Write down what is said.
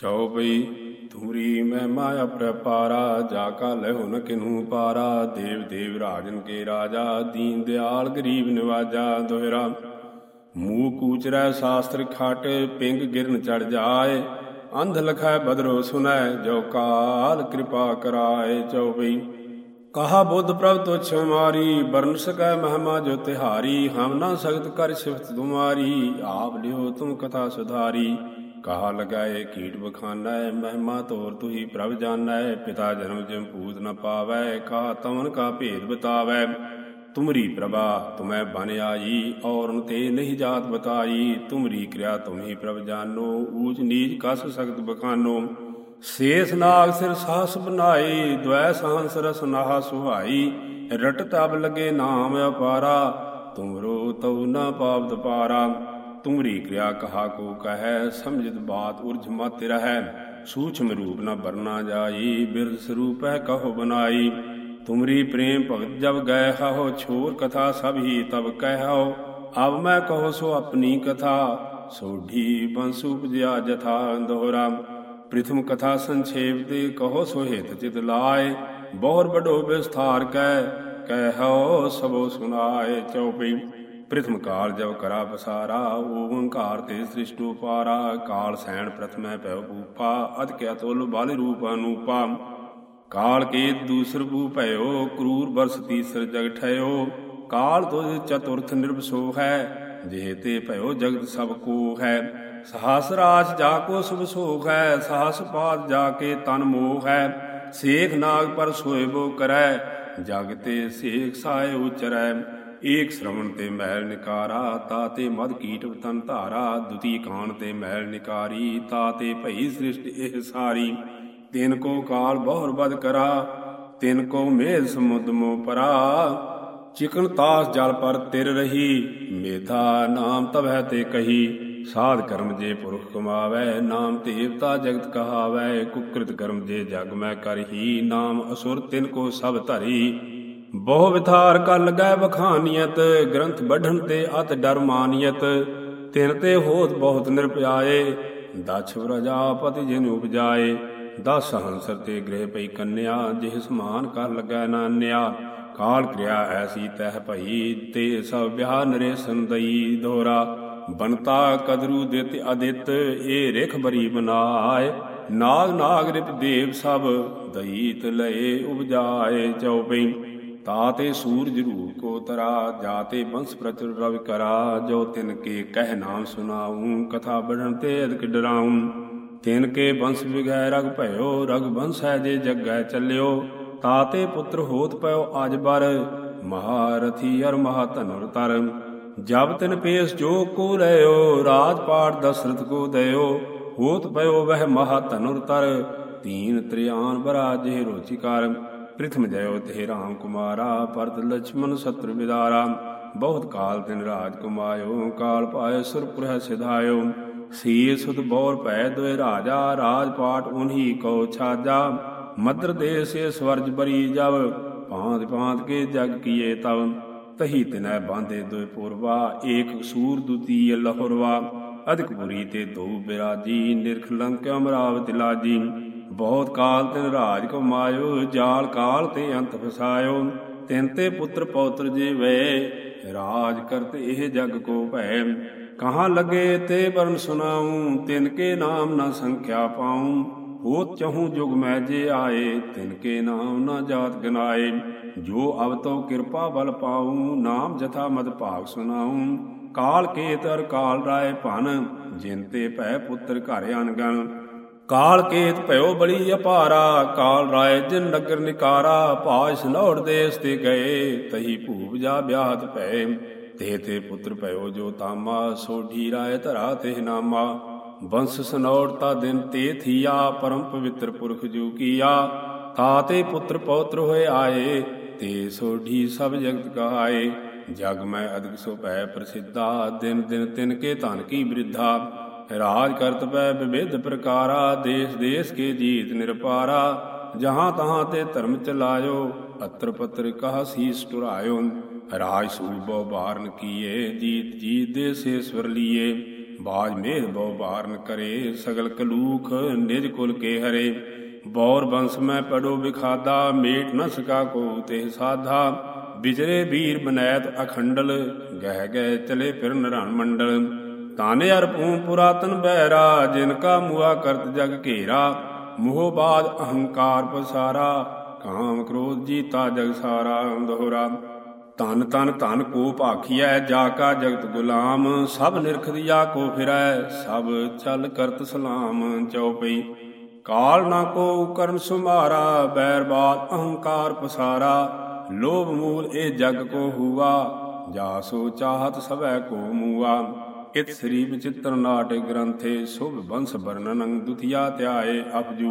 ਚਉਪਈ ਤੁਮਰੀ ਮੈਂ ਮਾਇਆ ਪ੍ਰਪਾਰਾ ਜਾ ਕਾ ਲਹੁ ਨ ਕਿਨੂ ਪਾਰਾ, ਦੇਵ ਦੇਵ ਰਾਜਨ ਕੇ ਰਾਜਾ, ਦੀਨ ਦਿਆਲ ਗਰੀਬ ਨਿਵਾਜਾ, ਦੋਹਰਾ। ਮੂਹ ਕੂਚਰੈ ਸ਼ਾਸਤਰ ਖਟ, ਪਿੰਗ ਗਿਰਨ ਚੜ ਜਾਏ, ਅੰਧ ਲਖੈ ਬਦਰੋ ਸੁਨੈ, ਜੋ ਕਾਲ ਕਿਰਪਾ ਕਰਾਏ ਚਉਪਈ ਕਹਾ ਬੁੱਧ ਪ੍ਰਭ ਤੁਛ ਮਾਰੀ ਬਰਨ ਸਕੈ ਮਹਿਮਾ ਜੋ ਤਿਹਾਰੀ, ਹਮ ਨਾ ਸਖਤ ਕਰ ਸਿਫਤ ਤੁਮਾਰੀ, ਆਪ ਲਿਓ ਤੁਮ ਕਥਾ ਸੁਧਾਰੀ। ਕਹਾ ਲਗਾਏ, ਕੀਟ ਬਖਾਨੈ ਮਹਿਮਾ ਤੋਰ ਤੁਹੀ ਪ੍ਰਭ ਜਾਣੈ ਪਿਤਾ ਜਨਮ ਜਿਮ ਪੂਤ ਨ ਪਾਵੈ, ਕਾ ਤਵਨ ਕਾ ਭੇਦ ਬਤਾਵੈ। ਤੁਮਰੀ ਪ੍ਰਭਾ, ਤੁਮੈ ਬਨ ਆਈ, ਔਰਨ ਤੇ ਨਹੀਂ ਜਾਤ ਬਤਾਈ। ਤੁਮਰੀ ਕਿਰਿਆ ਤੁਮਹੀ ਪ੍ਰਭ ਜਾਨੋ, ਊਚ ਨੀਚ ਕਸ ਸਖਤ ਬਖਾਨੋ। ਸੇਸ ਨਾਗ ਸਿਰ ਸਾਸ ਬਨਾਈ ਦ્વੈ ਸਾਹੰਸ ਰਸ ਨਾਹ ਸੁਹਾਈ। ਰਟ ਤਬ ਲਗੇ ਨਾਮ ਅਪਾਰਾ, ਤੁਮਰੋ ਤਉ ਨਾ ਪਾਵਤ ਪਾਰਾ। ਤੁਮਰੀ ਕਿਰਿਆ ਕਹਾ ਕੋ ਕਹੈ, ਸਮਝਿਤ ਬਾਤ ਉਰਜ ਮਤ ਰਹੈ। ਸੂਛਮ ਰੂਪ ਨ ਬਰਨਾ ਜਾਈ, ਬਿਰਧ ਸਰੂਪ ਹੈ ਕਹੋ ਬਨਾਈ। ਤੁਮਰੀ ਪ੍ਰੇਮ ਭਗਤ ਜਬ ਗਏ ਹੋ ਛੋਰ ਕਥਾ ਸਭ ਹੀ ਤਬ ਕਹਿਓ ਅਬ ਮੈਂ ਕਹੋ ਸੋ ਆਪਣੀ ਕਥਾ ਸੋਢੀ ਬੰਸ ਉਪਜਿਆ ਜਥਾ ਦੋਹਰਾ। ਪ੍ਰਿਥਮ ਕਥਾ ਸੰਖੇਪ ਤੇ ਕਹੋ ਸੋ ਹਿਤ ਚਿਤ ਲਾਏ। ਬਹੁਰ ਬਡੋ ਵਿਸਥਾਰ ਕੈ ਕਹਿਓ ਸਭੋ ਸੁਨਾਏ ਚਉਪਈ ਪ੍ਰਥਮ ਕਾਲ ਜਬ ਕਰਾ ਪਸਾਰਾ, ਓੰਕਾਰ ਤੇ ਸ੍ਰਿਸ਼ਟੂ ਪਾਰਾ ਕਾਲ ਸੈਣ ਪ੍ਰਥਮੈ ਭੈ ਭੂਪਾ ਅਦ ਕੇ ਅਤੁਲ ਬਾਲ ਰੂਪ ਅਨੂਪਾ। ਕਾਲ ਕੇ ਦੂਸਰ ਭੂ ਭਇਓ, ਕਰੂਰ ਬਰਸ ਤੀਸਰ ਜਗ ਠਇਓ। ਕਾਲ ਤੁਜ ਚਤੁਰਥ ਨਿਰਭਸੋ ਹੈ ਜੇ ਤੇ ਭਇਓ ਜਗਤ ਸਭ ਕੋ ਹੈ। ਸਹਸ ਰਾਜ ਜਾ ਕੋ ਸੁਭ ਸੋਖ ਹੈ, ਸਹਸ ਪਾਦ ਜਾ ਕੇ ਤਨ ਮੋਹ ਹੈ। ਸੇਖ ਨਾਗ ਪਰ ਸੋਇਬੋ ਕਰੈ, ਜਗ ਤੇ ਸੇਖ ਸਾਇ ਉਚਰੈ। ਏਕ ਸ਼੍ਰਵਣ ਤੇ ਮਹਿਲ ਨਿਕਾਰਾ, ਤਾ ਤੇ ਮਦ ਕੀਟ ਤਨ ਧਾਰਾ, ਦੁਤੀ ਕਾਣ ਤੇ ਮਹਿਲ ਨਿਕਾਰੀ, ਤਾ ਤੇ ਭਈ ਸ੍ਰਿਸ਼ਟ ਇਹ ਸਾਰੀ। ਤਿਨ ਕੋ ਕਾਲ ਬਹੁਰ ਬਦ ਕਰਾ, ਤਿਨ ਕੋ ਮੇਧ ਸਮੁਦ ਮੋ ਪਰਾ। ਚਿਕਨ ਤਾਸ ਜਲ ਪਰ ਤਿਰ ਰਹੀ, ਮੇਧਾ ਨਾਮ ਤਵੈ ਤੇ ਕਹੀ। ਸਾਧ ਕਰਮ ਜੇ ਪੁਰਖ ਕਮਾਵੈ, ਨਾਮ ਦੇਵਤਾ ਜਗਤ ਕਹਾਵੈ, ਕੁਕ੍ਰਿਤ ਕਰਮ ਜੇ ਜਗ ਮੈਂ ਕਰਹੀ, ਨਾਮ ਅਸੁਰ ਤਿਨ ਕੋ ਸਭ ਧਰੀ। ਬਹੁ ਵਿਥਾਰ ਕਰ ਲਗੈ ਬਖਾਨੀਅਤ ਗ੍ਰੰਥ ਬਢਣ ਤੇ ਅਤ ਡਰ ਮਾਨੀਅਤ। ਤਿਨ ਤੇ ਹੋਤ ਬਹੁਤ ਨਿਰਪਿਆਏ ਦਛ ਪ੍ਰਜਾਪਤਿ ਜਿਨ ਉਪਜਾਏ। ਦਸ ਹੰਸਰ ਤੇ ਗ੍ਰਹਿ ਪਈ ਕੰਨਿਆ, ਜਿਹ ਸਮਾਨ ਕਰ ਲਗੈ ਨਾਨਿਆ ਕਾਲ ਕਿਰਿਆ ਐਸੀ ਤਹਿ ਭਈ, ਤੇ ਸਭ ਵਿਆਹ ਨਰੇ ਦਈ ਦੋਰਾ ਬਨਤਾ ਕਦਰੂ ਦਿਤ ਅਦਿਤ, ਏ ਰਿਖ ਬਰੀ ਬਨਾਏ। ਨਾਗ ਨਾਗ ਰਿਪ ਦੇਵ ਸਭ, ਦਈਤ ਲਏ ਉਪਜਾਏ ਚਉਪਈ ਤਾਤੇ ਸੂਰਜ ਰੂਪ ਕੋ ਤਰਾ ਜਾਤੇ ਬੰਸ ਪ੍ਰਚੁਰ ਰਵ ਕਰਾ, ਜੋ ਤਿਨ ਕੇ ਕਹਿ ਨਾਮ ਸੁਨਾਉ, ਕਥਾ ਬੜਨ ਤੇ ਅਦਕ ਡਰਾਉ। ਤਿਨ ਕੇ ਬੰਸ ਵਿਗੈ ਰਗ ਭਇਓ, ਰਗ ਬੰਸ ਹੈ ਜੇ ਜਗੈ ਚੱਲਿਓ। ਤਾਤੇ ਪੁੱਤਰ ਹੋਤ ਪਇਓ ਅਜ ਬਰ, ਮਹਾਰਥੀ ਅਰ ਮਹਾਤਨੁਰ ਤਰ। ਜਬ ਤਿਨ ਪੇਸ ਜੋ ਕੋ ਰਹਿਓ ਰਾਜ ਪਾਟ ਦਸ਼ਰਥ ਕੋ ਦਇਓ। ਹੋਤ ਪਇਓ ਵਹਿ ਮਹਾ ਮਹਾਤਨੁਰ ਤਰ, ਤੀਨ ਤ੍ਰਿਆਨ ਬਰਾਜੇ ਰੋਚਿਕਾਰ। ਪ੍ਰਿਥਮ ਜਯੋ ਤੇ ਰਾਮ ਕੁਮਾਰਾ, ਭਰਤ ਲਛਮਨ ਸਤਰ ਵਿਦਾਰਾ। ਬਹੁਤ ਕਾਲ ਦਿਨ ਰਾਜ ਕੁਮਾਇਓ ਕਾਲ ਪਾਇ ਸੁਰਪੁਰ ਹੈ ਸਿਧਾਇਓ ਸੀਰ ਸੁਤ ਬੌਰ ਭੈ ਦੁਇ ਰਾਜਾ ਰਾਜ ਪਾਟ ਉਨਹੀ ਕੋ ਛਾਜਾ। ਮਦਰ ਦੇਸੇ ਸਵਰਜ ਬਰੀ ਜਬ ਭਾਂਤ ਭਾਂਤ ਕੇ ਜਗ ਕੀਏ ਤਵ। ਤਹੀ ਤਿਨੈ ਬਾਂਦੇ ਦੁਇ ਪੁਰਵਾ, ਏਕ ਸੂਰ ਦੁਤੀ ਲਹੁਰਵਾ। ਅਧਿਕ ਬੁਰੀ ਤੇ ਦੋ ਬਿਰਾਜੀ ਨਿਰਖਲੰਕ ਅਮਰਾਵਤਿ ਲਾਜੀ। ਬਹੁਤ ਕਾਲ ਤਿਨ ਰਾਜ ਕਮਾਇਓ ਜਾਲ ਕਾਲ ਤੇ ਅੰਤ ਫਸਾਇਓ। ਤਿੰਨ ਤੇ ਪੁੱਤਰ ਪੌਤਰ ਜੇ ਵੇ ਰਾਜ ਕਰਤ ਇਹ ਜਗ ਕੋ ਭੈ। ਕਹਾਂ ਲਗੇ ਤੇ ਬਰਨ ਸੁਨਾਉ, ਤਿਨ ਕੇ ਨਾਮ ਨਾ ਸੰਖਿਆ ਪਾਉ। ਹੋਤ ਚਹੂ ਜੁਗ ਮੈਂ ਜੇ ਆਏ, ਤਿਨ ਕੇ ਨਾਮ ਨਾ ਜਾਤ ਗਨਾਏ। ਜੋ ਅਬ ਕਿਰਪਾ ਬਲ ਪਾਉ, ਨਾਮ ਜਥਾ ਮਦ ਭਾਗ ਸੁਨਾਉ। ਕਾਲ ਕੇਤਰ ਕਾਲ ਰਾਏ ਭਨ, ਜਿਨ ਤੇ ਭੈ ਪੁੱਤਰ ਘਰ ਅਨਗਣ ਕਾਲ ਕੇਤ ਭਇਓ ਬੜੀ ਅਪਾਰਾ, ਕਾਲ ਰਾਏ ਜਿਨ ਨਗਰ ਨਿਕਾਰਾ ਪਾਸ ਸਨੌੜ ਦੇਸ ਤੇ ਗਏ, ਤਹੀ ਭੂਪ ਜਾ ਵਿਆਹਤ ਭੈ ਤੇ ਤੇ ਪੁੱਤਰ ਭਇਓ ਜੋ ਤਾਮਾ ਸੋਢੀ ਰਾਏ ਧਰਾ ਤੇ ਨਾਮਾ। ਬੰਸ ਸਨੌੜ ਤਾ ਦਿਨ ਤੇ ਥੀਆ, ਪਰਮ ਪਵਿੱਤਰ ਪੁਰਖ ਜੂ ਕੀਆ। ਤਾਤੇ ਪੁੱਤਰ ਪੌਤਰ ਹੋਏ ਆਏ, ਤੇ ਸੋਢੀ ਸਭ ਜਗਤ ਕਹਾਏ। ਜਗ ਮੈਂ ਅਦਿਕ ਸੋ ਭੈ ਪ੍ਰਸਿੱਧਾ, ਦਿਨ ਦਿਨ ਤਿਨ ਕੇ ਧਨ ਕੀ ਬ੍ਰਿਧਾ। ਰਾਜ ਕਰਤ ਪੈ ਵਿਵਿਧ ਪ੍ਰਕਾਰਾ, ਦੇਸ ਦੇਸ ਕੇ ਜੀਤ ਨਿਰਪਾਰਾ, ਜਹਾਂ ਤਹਾਂ ਤੇ ਧਰਮ ਚਲਾਇਓ ਅਤਰ ਪਤਰ ਕਹਾ ਸੀਸ ਟੁਰਾਇਓ, ਰਾਜ ਸੂਬੋ ਬਾਰਨ ਕੀਏ, ਜੀਤ ਜੀਤ ਦੇ ਸੇਸਵਰ ਲੀਏ, ਬਾਜ ਮੇਧ ਬਹੁ ਬਾਰਨ ਕਰੇ, ਸਗਲ ਕਲੂਖ ਨਿਜ ਕੁਲ ਕੇ ਹਰੇ, ਬੌਰ ਬੰਸ ਮੈਂ ਪੜੋ ਵਿਖਾਦਾ, ਮੇਟ ਨ ਸਕਾ ਕੋ ਤੇ ਸਾਧਾ ਵਿਚਰੇ ਵੀਰ ਬਨੈਤ ਅਖੰਡਲ, ਗਹਿ ਗਏ ਚਲੇ ਫਿਰ ਨਰਨ ਮੰਡਲ ਤਾਨੇ ਅਰਪੂ ਪੁਰਾਤਨ ਬਹਿਰਾ, ਜਿਨ ਕਾ ਮੁਆ ਕਰਤ ਜਗ ਘੇਰਾ। ਮੋਹ ਬਾਦ ਅਹੰਕਾਰ ਪਸਾਰਾ, ਕਾਮ ਕ੍ਰੋਧ ਜੀਤਾ ਜਗ ਸਾਰਾ ਦੋਹਰਾ ਤਨ ਤਨ ਧਨ ਕੋ ਭਾਖੀਐ, ਜਾ ਕਾ ਜਗਤ ਗੁਲਾਮ। ਸਭ ਨਿਰਖ ਦਿਆ ਕੋ ਫਿਰੈ, ਸਭ ਚਲ ਕਰਤ ਸਲਾਮ ਚਉਪਈ। ਕਾਲ ਨਾ ਕੋ ਕਰਮ ਸੁਮਾਰਾ ਬੈਰ ਬਾਦ ਅਹੰਕਾਰ ਪਸਾਰਾ। ਲੋਭ ਮੂਲ ਇਹ ਜਗ ਕੋ ਹੁਆ, ਜਾ ਸੋ ਚਾਹਤ ਸਭੈ ਕੋ ਮੂਆ। ਇਤ ਸ੍ਰੀ ਵਿਚਿਤ੍ਰ ਨਾਟਕ ਗ੍ਰੰਥੇ ਸੁਭ ਬੰਸ ਵਰਣਨੰ ਦੁਤੀਆ ਧਿਆਏ ਅਪਜੂ।